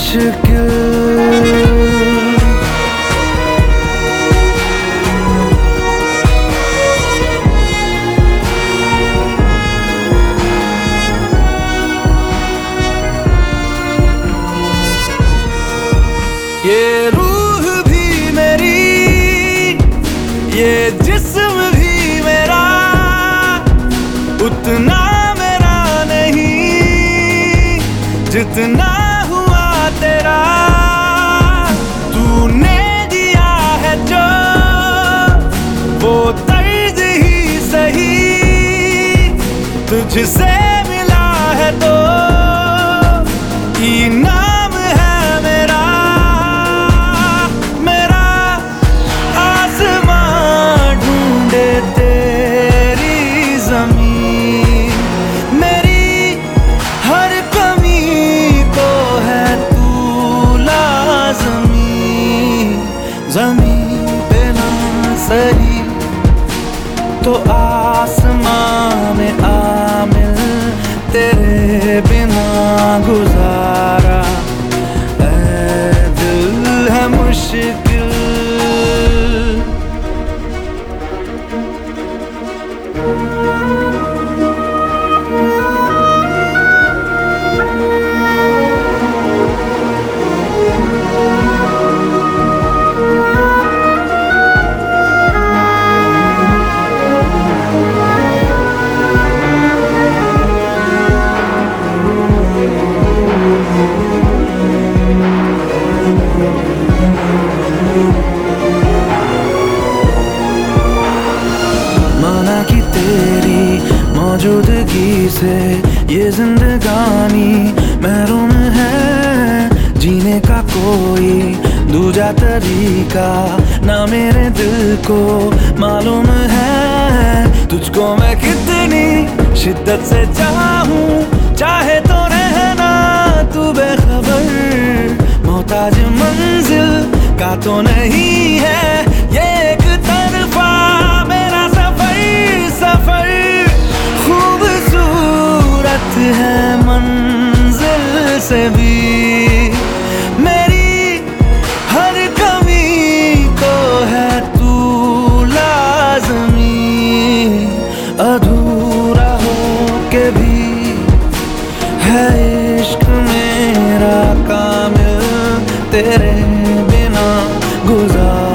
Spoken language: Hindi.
मुश्किल। ये रूह भी मेरी ये जिस्म भी मेरा उतना मेरा नहीं जितना तुझसे मिला है तो इनाम है मेरा मेरा आसमां ढूंढे तेरी ज़मीन। मेरी हर कमी को है तू लाजमी। ज़मीन पे ना सही तो आसमां में आमिल तेरे बिना गुजारा जिंदगानी महरूम है जीने का कोई दूजा तरीका। ना मेरे दिल को मालूम है तुझको मैं कितनी शिद्दत से चाहूँ। चाहे तो रहना तू बेखबर, मोहताज मंजिल का तो नहीं है। गुजारा